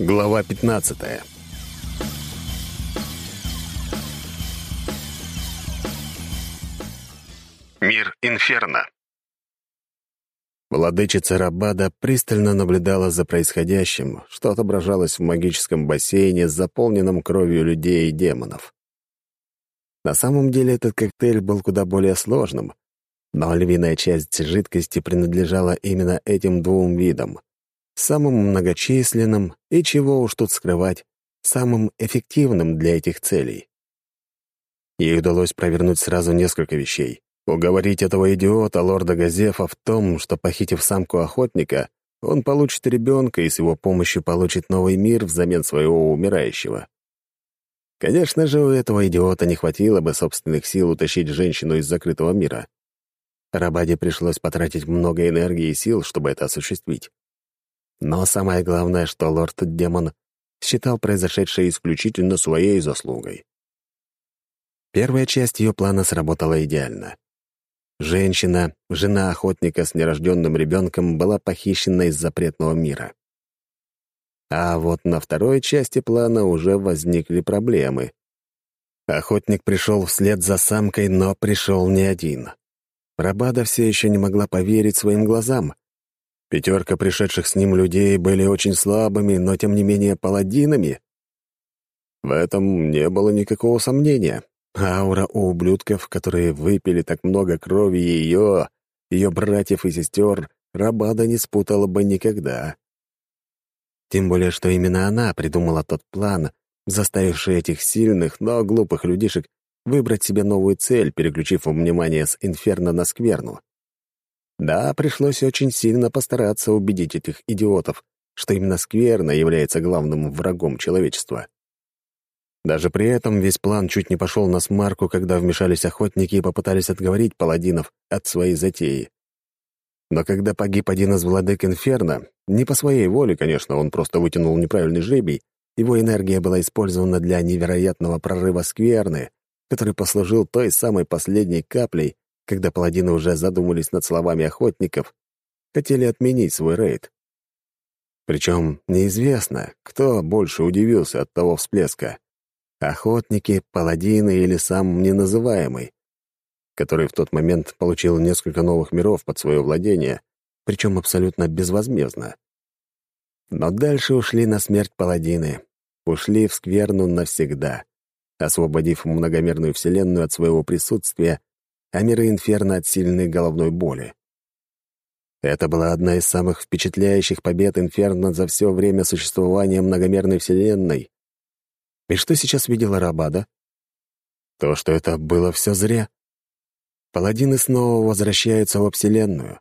Глава 15 Мир Инферно. Владычица Рабада пристально наблюдала за происходящим, что отображалось в магическом бассейне, заполненном кровью людей и демонов. На самом деле этот коктейль был куда более сложным, но львиная часть жидкости принадлежала именно этим двум видам самым многочисленным и, чего уж тут скрывать, самым эффективным для этих целей. Ей удалось провернуть сразу несколько вещей. Уговорить этого идиота, лорда Газефа, в том, что, похитив самку охотника, он получит ребенка и с его помощью получит новый мир взамен своего умирающего. Конечно же, у этого идиота не хватило бы собственных сил утащить женщину из закрытого мира. Рабаде пришлось потратить много энергии и сил, чтобы это осуществить. Но самое главное, что лорд-демон считал произошедшее исключительно своей заслугой. Первая часть ее плана сработала идеально. Женщина, жена охотника с нерожденным ребенком, была похищена из запретного мира. А вот на второй части плана уже возникли проблемы. Охотник пришел вслед за самкой, но пришел не один. Рабада все еще не могла поверить своим глазам — Пятерка пришедших с ним людей были очень слабыми, но тем не менее паладинами. В этом не было никакого сомнения. Аура у ублюдков, которые выпили так много крови ее, ее братьев и сестер, Рабада не спутала бы никогда. Тем более, что именно она придумала тот план, заставивший этих сильных, но глупых людишек выбрать себе новую цель, переключив внимание с инферно на скверну. Да, пришлось очень сильно постараться убедить этих идиотов, что именно скверно является главным врагом человечества. Даже при этом весь план чуть не пошел на смарку, когда вмешались охотники и попытались отговорить паладинов от своей затеи. Но когда погиб один из владык Инферно, не по своей воле, конечно, он просто вытянул неправильный жребий, его энергия была использована для невероятного прорыва скверны, который послужил той самой последней каплей, когда паладины уже задумались над словами охотников, хотели отменить свой рейд. Причем неизвестно, кто больше удивился от того всплеска — охотники, паладины или сам неназываемый, который в тот момент получил несколько новых миров под свое владение, причем абсолютно безвозмездно. Но дальше ушли на смерть паладины, ушли в скверну навсегда, освободив многомерную вселенную от своего присутствия а миры Инферно от сильной головной боли. Это была одна из самых впечатляющих побед Инферно за все время существования многомерной Вселенной. И что сейчас видела Рабада? То, что это было все зря. Паладины снова возвращаются во Вселенную.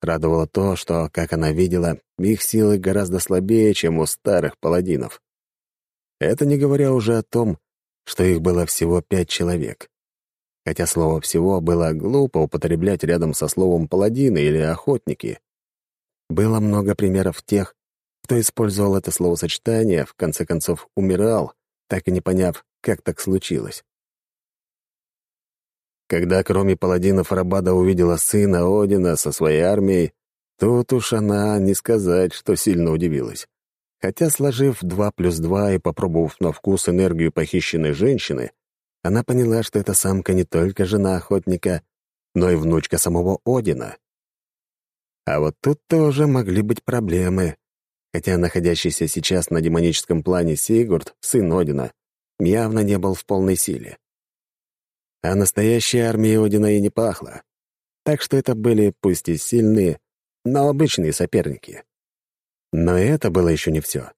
Радовало то, что, как она видела, их силы гораздо слабее, чем у старых паладинов. Это не говоря уже о том, что их было всего пять человек хотя слово «всего» было глупо употреблять рядом со словом «паладины» или «охотники». Было много примеров тех, кто использовал это словосочетание, в конце концов умирал, так и не поняв, как так случилось. Когда кроме паладинов Рабада увидела сына Одина со своей армией, тут уж она не сказать, что сильно удивилась. Хотя, сложив два плюс два и попробовав на вкус энергию похищенной женщины, она поняла, что эта самка не только жена охотника, но и внучка самого Одина. А вот тут тоже могли быть проблемы, хотя находящийся сейчас на демоническом плане Сигурд, сын Одина, явно не был в полной силе. А настоящей армией Одина и не пахло. Так что это были пусть и сильные, но обычные соперники. Но это было еще не все.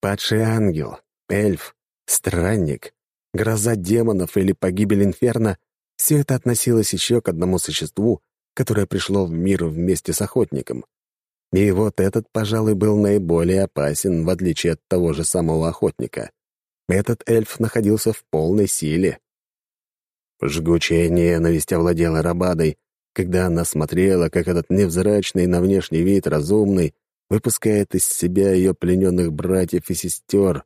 Падший ангел, эльф, странник, гроза демонов или погибель инферно — все это относилось еще к одному существу, которое пришло в мир вместе с охотником. И вот этот, пожалуй, был наиболее опасен, в отличие от того же самого охотника. Этот эльф находился в полной силе. Жгучая ненависть овладела Рабадой, когда она смотрела, как этот невзрачный на внешний вид разумный выпускает из себя ее плененных братьев и сестер,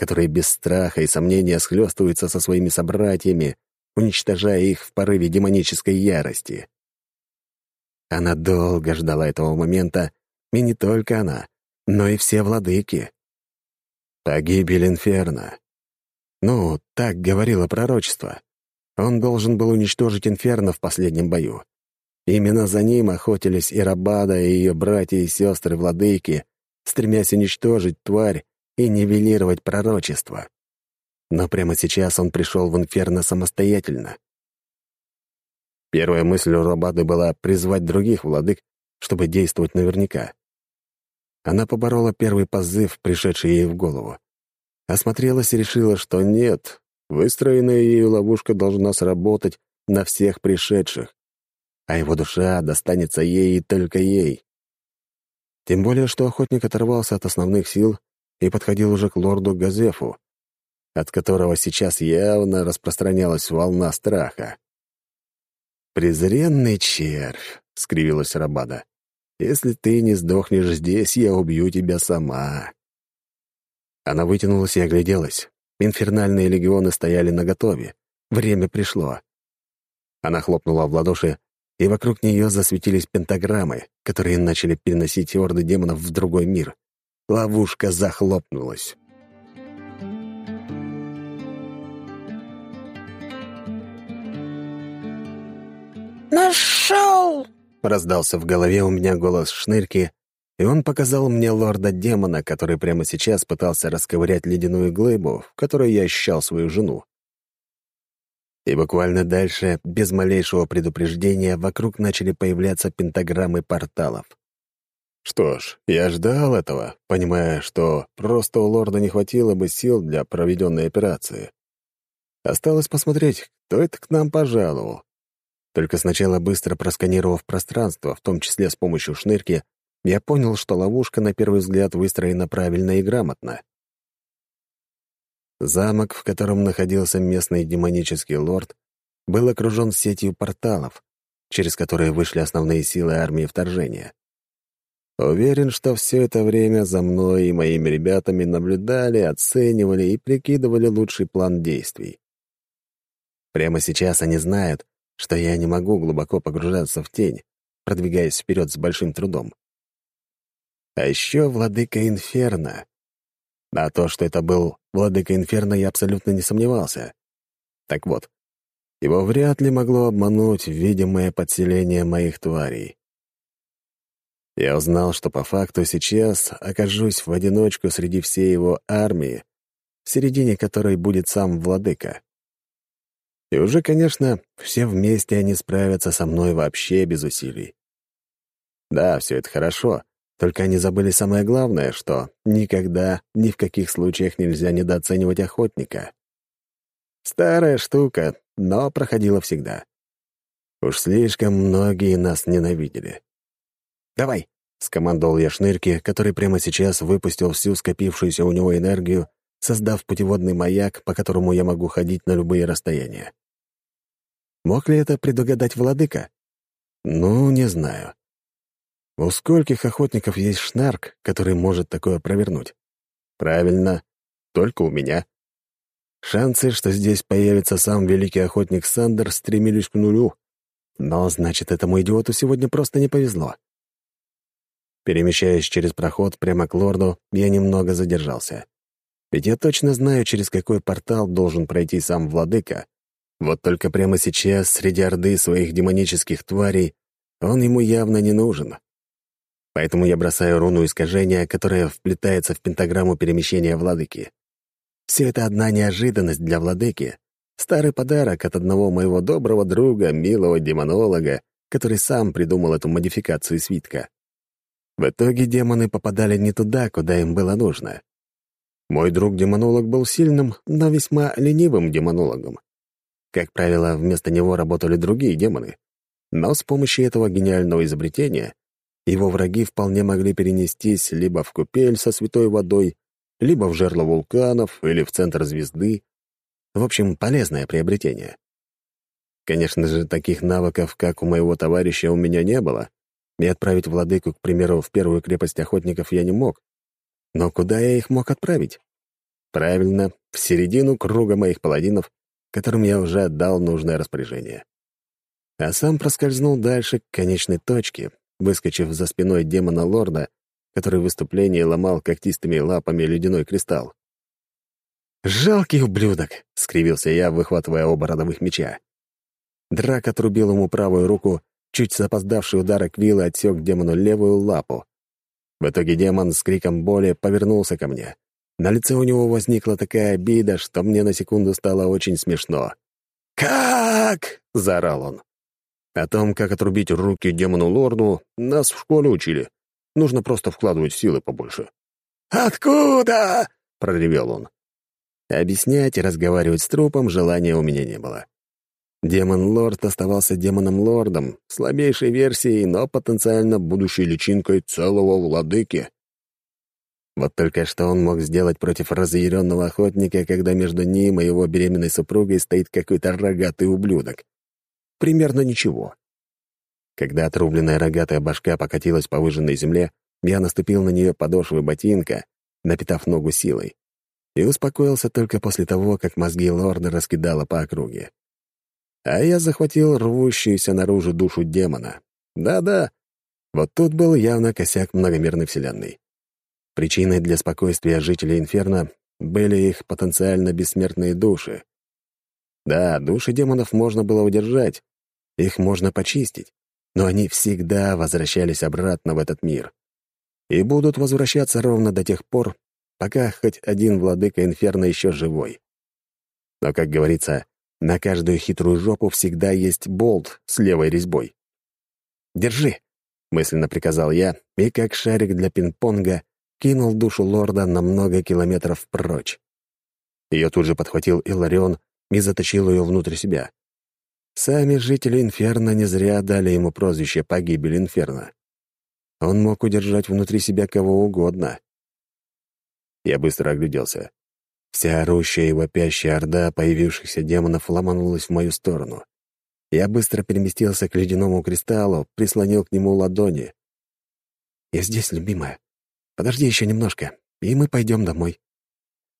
которые без страха и сомнения схлестываются со своими собратьями, уничтожая их в порыве демонической ярости. Она долго ждала этого момента, и не только она, но и все владыки. Погибель Инферно. Ну, так говорило пророчество. Он должен был уничтожить Инферно в последнем бою. Именно за ним охотились и Рабада, и ее братья и сестры-владыки, стремясь уничтожить тварь и нивелировать пророчество. Но прямо сейчас он пришел в Инферно самостоятельно. Первая мысль у Рабады была призвать других владык, чтобы действовать наверняка. Она поборола первый позыв, пришедший ей в голову. Осмотрелась и решила, что нет, выстроенная ею ловушка должна сработать на всех пришедших, а его душа достанется ей и только ей. Тем более, что охотник оторвался от основных сил и подходил уже к лорду Газефу, от которого сейчас явно распространялась волна страха. «Презренный червь», — скривилась Рабада. «Если ты не сдохнешь здесь, я убью тебя сама». Она вытянулась и огляделась. Инфернальные легионы стояли наготове. Время пришло. Она хлопнула в ладоши, и вокруг нее засветились пентаграммы, которые начали переносить орды демонов в другой мир. Ловушка захлопнулась. «Нашел!» — раздался в голове у меня голос Шнырки, и он показал мне лорда-демона, который прямо сейчас пытался расковырять ледяную глыбу, в которой я ощущал свою жену. И буквально дальше, без малейшего предупреждения, вокруг начали появляться пентаграммы порталов. Что ж, я ждал этого, понимая, что просто у лорда не хватило бы сил для проведенной операции. Осталось посмотреть, кто это к нам пожаловал. Только сначала быстро просканировав пространство, в том числе с помощью шнырки, я понял, что ловушка на первый взгляд выстроена правильно и грамотно. Замок, в котором находился местный демонический лорд, был окружен сетью порталов, через которые вышли основные силы армии вторжения. Уверен, что все это время за мной и моими ребятами наблюдали, оценивали и прикидывали лучший план действий. Прямо сейчас они знают, что я не могу глубоко погружаться в тень, продвигаясь вперед с большим трудом. А еще владыка Инферно. А то, что это был владыка Инферно, я абсолютно не сомневался. Так вот, его вряд ли могло обмануть видимое подселение моих тварей. Я узнал, что по факту сейчас окажусь в одиночку среди всей его армии, в середине которой будет сам владыка. И уже, конечно, все вместе они справятся со мной вообще без усилий. Да, все это хорошо, только они забыли самое главное, что никогда, ни в каких случаях нельзя недооценивать охотника. Старая штука, но проходила всегда. Уж слишком многие нас ненавидели. «Давай!» — скомандовал я шнырки, который прямо сейчас выпустил всю скопившуюся у него энергию, создав путеводный маяк, по которому я могу ходить на любые расстояния. Мог ли это предугадать владыка? Ну, не знаю. У скольких охотников есть шнарк, который может такое провернуть? Правильно, только у меня. Шансы, что здесь появится сам великий охотник Сандер, стремились к нулю. Но, значит, этому идиоту сегодня просто не повезло. Перемещаясь через проход прямо к лорду, я немного задержался. Ведь я точно знаю, через какой портал должен пройти сам владыка. Вот только прямо сейчас, среди орды своих демонических тварей, он ему явно не нужен. Поэтому я бросаю руну искажения, которая вплетается в пентаграмму перемещения владыки. Все это одна неожиданность для владыки. Старый подарок от одного моего доброго друга, милого демонолога, который сам придумал эту модификацию свитка. В итоге демоны попадали не туда, куда им было нужно. Мой друг-демонолог был сильным, но весьма ленивым демонологом. Как правило, вместо него работали другие демоны. Но с помощью этого гениального изобретения его враги вполне могли перенестись либо в купель со святой водой, либо в жерло вулканов или в центр звезды. В общем, полезное приобретение. Конечно же, таких навыков, как у моего товарища, у меня не было, и отправить владыку, к примеру, в первую крепость охотников я не мог. Но куда я их мог отправить? Правильно, в середину круга моих паладинов, которым я уже отдал нужное распоряжение. А сам проскользнул дальше к конечной точке, выскочив за спиной демона-лорда который в выступлении ломал когтистыми лапами ледяной кристалл. «Жалкий ублюдок!» — скривился я, выхватывая оба родовых меча. Драк отрубил ему правую руку, чуть запоздавший удар Аквилы отсек демону левую лапу. В итоге демон с криком боли повернулся ко мне. На лице у него возникла такая обида, что мне на секунду стало очень смешно. «Как?» — заорал он. О том, как отрубить руки демону-лорду, нас в школе учили. Нужно просто вкладывать силы побольше. «Откуда?» — проревел он. Объяснять и разговаривать с трупом желания у меня не было. Демон-лорд оставался демоном-лордом, слабейшей версией, но потенциально будущей личинкой целого владыки. Вот только что он мог сделать против разъяренного охотника, когда между ним и его беременной супругой стоит какой-то рогатый ублюдок? Примерно ничего. Когда отрубленная рогатая башка покатилась по выжженной земле, я наступил на нее подошвы ботинка, напитав ногу силой и успокоился только после того, как мозги лорда раскидало по округе. А я захватил рвущуюся наружу душу демона. Да-да, вот тут был явно косяк многомерной вселенной. Причиной для спокойствия жителей Инферно были их потенциально бессмертные души. Да, души демонов можно было удержать, их можно почистить, но они всегда возвращались обратно в этот мир. И будут возвращаться ровно до тех пор, пока хоть один владыка инферно еще живой. Но, как говорится, на каждую хитрую жопу всегда есть болт с левой резьбой. «Держи!» — мысленно приказал я, и как шарик для пинг-понга кинул душу лорда на много километров прочь. Ее тут же подхватил Иларион и затащил ее внутрь себя. Сами жители Инферно не зря дали ему прозвище «Погибель Инферно». Он мог удержать внутри себя кого угодно. Я быстро огляделся. Вся орущая и вопящая орда появившихся демонов ломанулась в мою сторону. Я быстро переместился к ледяному кристаллу, прислонил к нему ладони. «Я здесь, любимая. Подожди еще немножко, и мы пойдем домой».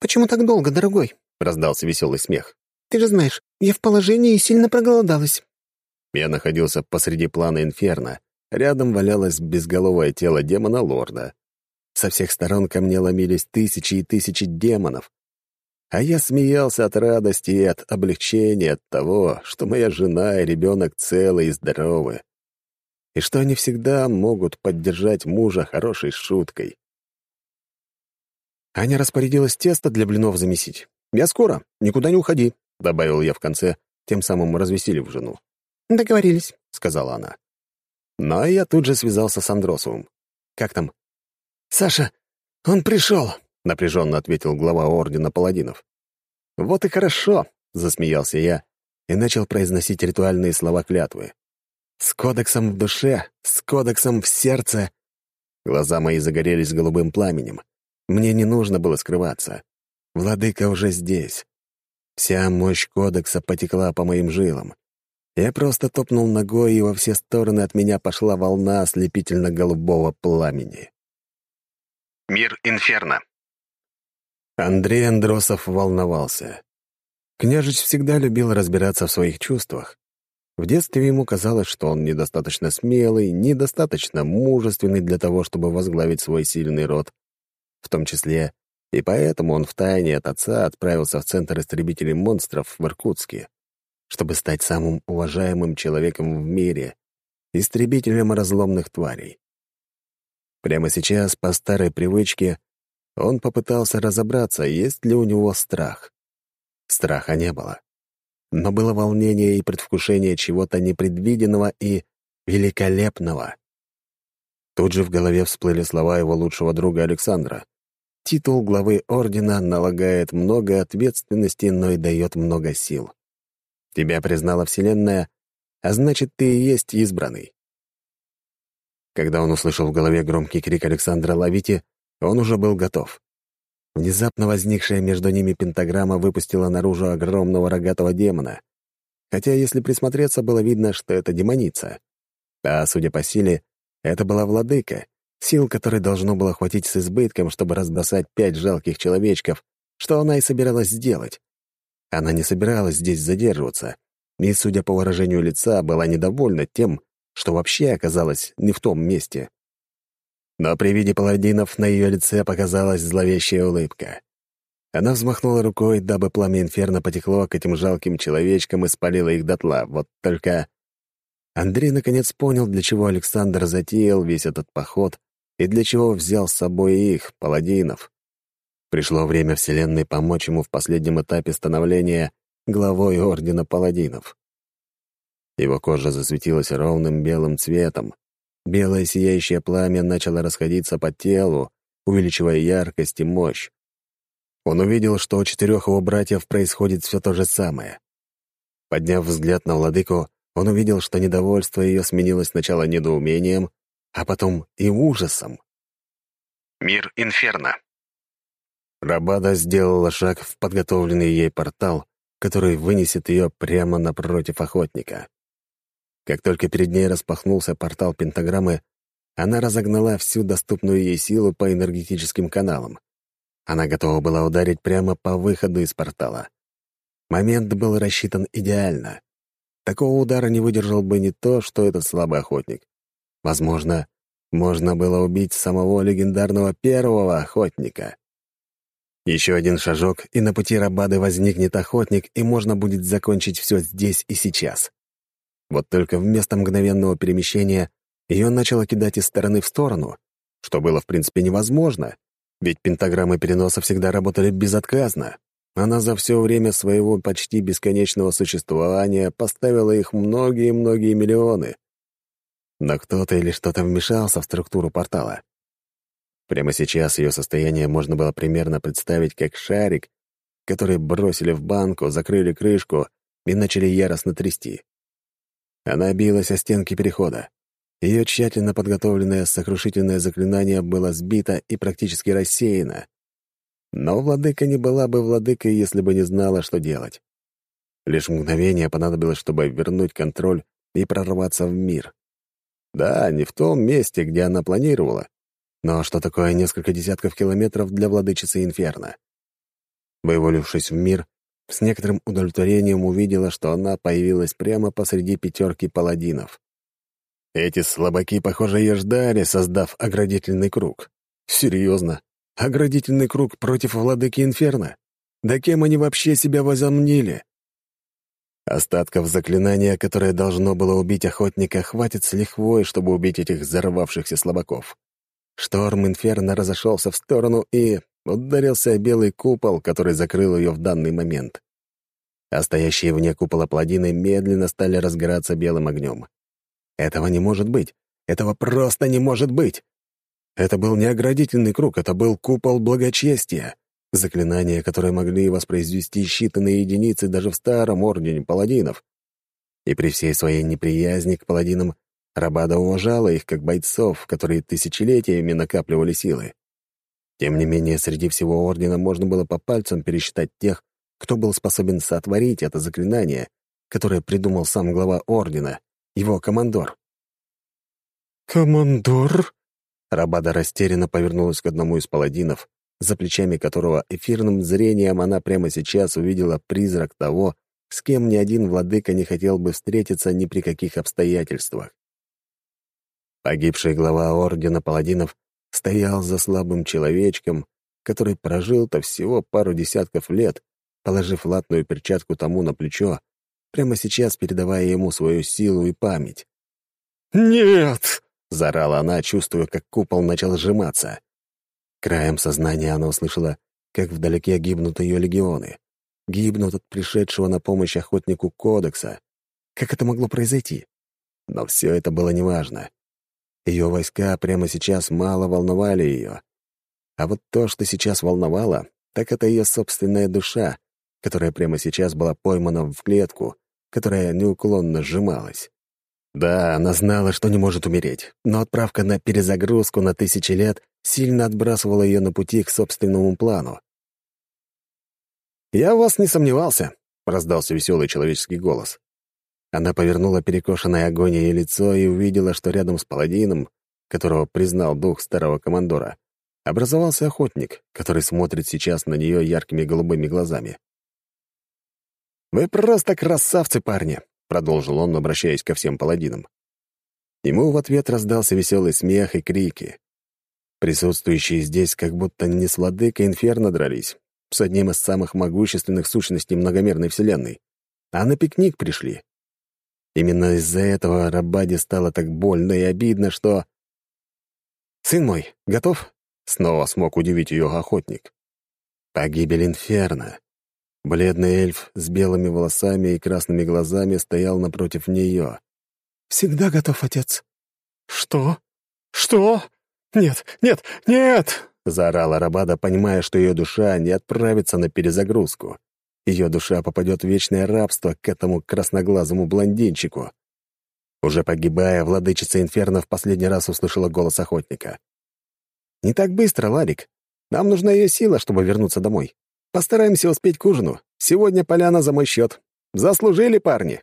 «Почему так долго, дорогой?» — раздался веселый смех. «Ты же знаешь, я в положении и сильно проголодалась». Я находился посреди плана Инферно. Рядом валялось безголовое тело демона-лорда. Со всех сторон ко мне ломились тысячи и тысячи демонов. А я смеялся от радости и от облегчения от того, что моя жена и ребенок целы и здоровы. И что они всегда могут поддержать мужа хорошей шуткой. Аня распорядилась тесто для блинов замесить. «Я скоро, никуда не уходи», — добавил я в конце, тем самым развеселив жену. «Договорились», — сказала она. Но я тут же связался с Андросовым. «Как там?» «Саша, он пришел», — напряженно ответил глава Ордена Паладинов. «Вот и хорошо», — засмеялся я и начал произносить ритуальные слова клятвы. «С кодексом в душе, с кодексом в сердце». Глаза мои загорелись голубым пламенем. Мне не нужно было скрываться. Владыка уже здесь. Вся мощь кодекса потекла по моим жилам. Я просто топнул ногой, и во все стороны от меня пошла волна ослепительно-голубого пламени. Мир Инферно. Андрей Андросов волновался. Княжич всегда любил разбираться в своих чувствах. В детстве ему казалось, что он недостаточно смелый, недостаточно мужественный для того, чтобы возглавить свой сильный род. В том числе и поэтому он втайне от отца отправился в Центр истребителей монстров в Иркутске, чтобы стать самым уважаемым человеком в мире, истребителем разломных тварей. Прямо сейчас, по старой привычке, он попытался разобраться, есть ли у него страх. Страха не было. Но было волнение и предвкушение чего-то непредвиденного и великолепного. Тут же в голове всплыли слова его лучшего друга Александра. Титул главы Ордена налагает много ответственности, но и дает много сил. Тебя признала Вселенная, а значит, ты и есть избранный. Когда он услышал в голове громкий крик Александра Лавити, он уже был готов. Внезапно возникшая между ними пентаграмма выпустила наружу огромного рогатого демона. Хотя, если присмотреться, было видно, что это демоница. А, судя по силе, это была владыка, сил которой должно было хватить с избытком, чтобы разбросать пять жалких человечков, что она и собиралась сделать. Она не собиралась здесь задерживаться, и, судя по выражению лица, была недовольна тем, что вообще оказалась не в том месте. Но при виде паладинов на ее лице показалась зловещая улыбка. Она взмахнула рукой, дабы пламя инферно потекло к этим жалким человечкам и спалило их дотла. Вот только... Андрей наконец понял, для чего Александр затеял весь этот поход и для чего взял с собой их, паладинов. Пришло время Вселенной помочь ему в последнем этапе становления главой Ордена Паладинов. Его кожа засветилась ровным белым цветом. Белое сияющее пламя начало расходиться по телу, увеличивая яркость и мощь. Он увидел, что у четырех его братьев происходит все то же самое. Подняв взгляд на владыку, он увидел, что недовольство ее сменилось сначала недоумением, а потом и ужасом. Мир Инферно. Рабада сделала шаг в подготовленный ей портал, который вынесет ее прямо напротив охотника. Как только перед ней распахнулся портал пентаграммы, она разогнала всю доступную ей силу по энергетическим каналам. Она готова была ударить прямо по выходу из портала. Момент был рассчитан идеально. Такого удара не выдержал бы не то, что этот слабый охотник. Возможно, можно было убить самого легендарного первого охотника. Еще один шажок, и на пути Рабады возникнет охотник, и можно будет закончить все здесь и сейчас. Вот только вместо мгновенного перемещения ее начало кидать из стороны в сторону, что было в принципе невозможно, ведь пентаграммы переноса всегда работали безотказно. Она за все время своего почти бесконечного существования поставила их многие-многие миллионы. Но кто-то или что-то вмешался в структуру портала. Прямо сейчас ее состояние можно было примерно представить как шарик, который бросили в банку, закрыли крышку и начали яростно трясти. Она билась о стенки перехода. Ее тщательно подготовленное сокрушительное заклинание было сбито и практически рассеяно. Но владыка не была бы владыкой, если бы не знала, что делать. Лишь мгновение понадобилось, чтобы вернуть контроль и прорваться в мир. Да, не в том месте, где она планировала, но что такое несколько десятков километров для владычицы Инферно? Вывалившись в мир, с некоторым удовлетворением увидела, что она появилась прямо посреди пятерки паладинов. Эти слабаки, похоже, ее ждали, создав оградительный круг. Серьезно? Оградительный круг против владыки Инферно? Да кем они вообще себя возомнили? Остатков заклинания, которое должно было убить охотника, хватит с лихвой, чтобы убить этих взорвавшихся слабаков. Шторм Инферно разошелся в сторону и ударился о белый купол, который закрыл ее в данный момент. А стоящие вне купола пладины медленно стали разгораться белым огнем. Этого не может быть. Этого просто не может быть. Это был не оградительный круг, это был купол благочестия. Заклинания, которые могли воспроизвести считанные единицы даже в старом ордене паладинов. И при всей своей неприязни к паладинам Рабада уважала их как бойцов, которые тысячелетиями накапливали силы. Тем не менее, среди всего Ордена можно было по пальцам пересчитать тех, кто был способен сотворить это заклинание, которое придумал сам глава Ордена, его командор. «Командор?» Рабада растерянно повернулась к одному из паладинов, за плечами которого эфирным зрением она прямо сейчас увидела призрак того, с кем ни один владыка не хотел бы встретиться ни при каких обстоятельствах. Погибший глава Ордена Паладинов стоял за слабым человечком, который прожил-то всего пару десятков лет, положив латную перчатку тому на плечо, прямо сейчас передавая ему свою силу и память. «Нет!» — заорала она, чувствуя, как купол начал сжиматься. Краем сознания она услышала, как вдалеке гибнут ее легионы. Гибнут от пришедшего на помощь охотнику Кодекса. Как это могло произойти? Но все это было неважно. Ее войска прямо сейчас мало волновали ее. А вот то, что сейчас волновало, так это ее собственная душа, которая прямо сейчас была поймана в клетку, которая неуклонно сжималась. Да, она знала, что не может умереть, но отправка на перезагрузку на тысячи лет сильно отбрасывала ее на пути к собственному плану. «Я в вас не сомневался», — раздался веселый человеческий голос. Она повернула перекошенное агонией лицо и увидела, что рядом с паладином, которого признал дух старого командора, образовался охотник, который смотрит сейчас на нее яркими голубыми глазами. «Вы просто красавцы, парни!» — продолжил он, обращаясь ко всем паладинам. Ему в ответ раздался веселый смех и крики. Присутствующие здесь как будто не с владыкой Инферно дрались, с одним из самых могущественных сущностей многомерной вселенной, а на пикник пришли. Именно из-за этого Рабаде стало так больно и обидно, что... «Сын мой, готов?» — снова смог удивить ее охотник. Погибель Инферно. Бледный эльф с белыми волосами и красными глазами стоял напротив нее. «Всегда готов, отец». «Что? Что? Нет, нет, нет!» — заорала Рабада, понимая, что ее душа не отправится на перезагрузку. Ее душа попадет в вечное рабство к этому красноглазому блондинчику. Уже погибая, владычица Инферно в последний раз услышала голос охотника. «Не так быстро, Ларик. Нам нужна ее сила, чтобы вернуться домой. Постараемся успеть к ужину. Сегодня поляна за мой счет. Заслужили, парни!»